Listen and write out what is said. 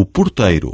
o porteiro.